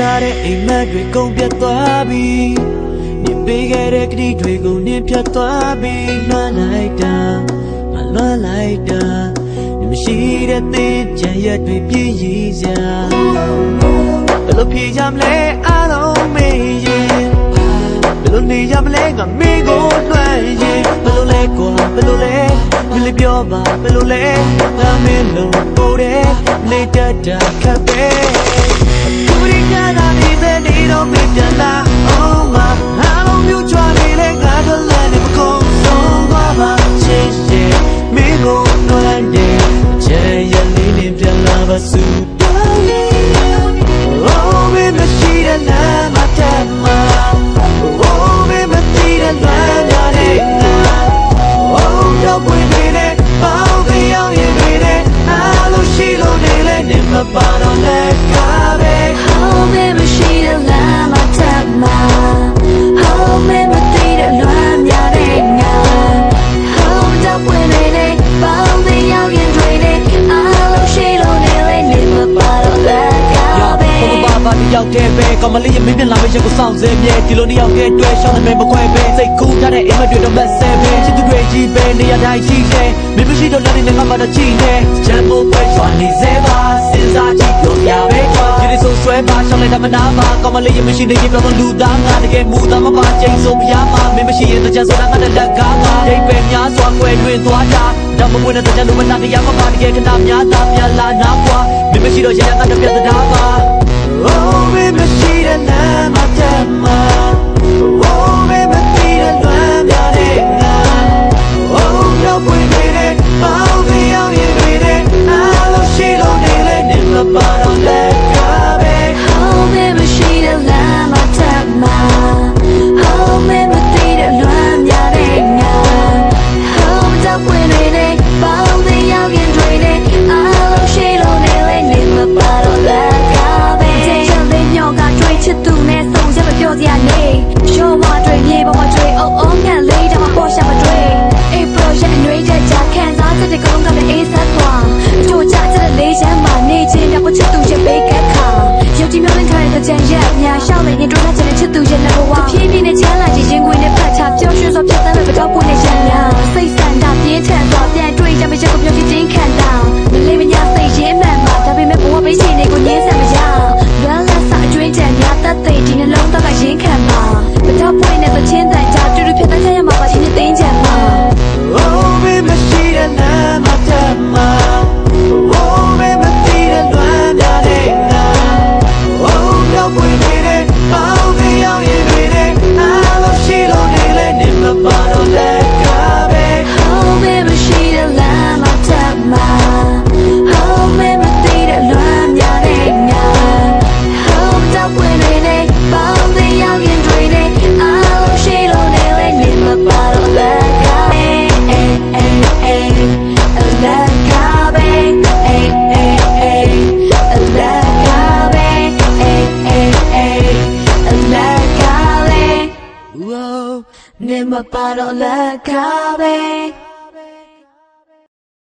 ထားတဲ့အိမ်မက်တွေကုန်ပြတ်သွားပြီနေပေးခဲ့တဲ့ကတိတွေကိုနင်းဖြတ်သွားပြီလွှမ်းလိုက်တာမလွှမ်းလိုက်တာနေမရှိတဲ့သင်ချင်ရက်တွေပြည့်ရည်စရာဘယ်လိုဖြေကြမလဲအားလုံးမေးရင်ဘယ်လိုနေကြမလဲငါမင်းကိုလွှမ်းရင်ဘယ်လိုလဲကွာဘယ်လိုလဲမလေးပြောပါဘယ်လိုလဲငါမင်းလုံးပို့တယ်နေတတ်တာခက်ပဲသူရိကနာ နေတဲ့နေတော့မပြလာ Oh my အားလုံးမျိုးချွာနေလေငါတို့လည်းမကုန်ဆုံးသွားပါချစ်ရှင်မင်းကိုလွှမ်းတယ်ချဲရလေးနဲ့ပြန်လာပါစု Oh, me တယောက်တည်းပဲကမလေးရမင်းပြန်လာမယ့်ရက်ကိုစောင့်စဲမြဲဒီလိုနှစ်ယောက်တည်းတွေ့ရှောင်းနေမခွဲပဲစိတ်ကူးထားတဲ့အိမ်မက်တွေတော့မဆဲပဲချစ်သူတွေကြီးပဲနေရာတိုင်းရှိတယ်မင်းမရှိတော့လည်းနေငါမှတော့ချီနေချမ်းဖို့ပဲရွာနေစေပါစဉ်းစားကြည့်ပြောပြပဲကွာဒီလိုဆိုဆွဲပါရှောင်းလိုက်တာမနာပါကမလေးရမရှိနေရင်ပြောတော့လူသားငါတကယ်မူသားမပါချိန်ဆိုပြရမှာမင်းမရှိရင်တကြဆိုတာငါတက်ကားပါဒိတ်ပဲများစွာကွယ်လွင်သွားတာတော့မဝင်တဲ့တကြလူမနာတရားမပါတကယ်ခဏများသာပြန်လာနာကွာမင်းမရှိတော့ရရငါတပြတ်တ ကြံရက်ညာရှောက်နေရင်တွေ့တဲ့ချစ်ချစ်သူရဲ့လက်ဘဝဖြည်းဖြည်း နေမပါတော့လက်ကားပဲ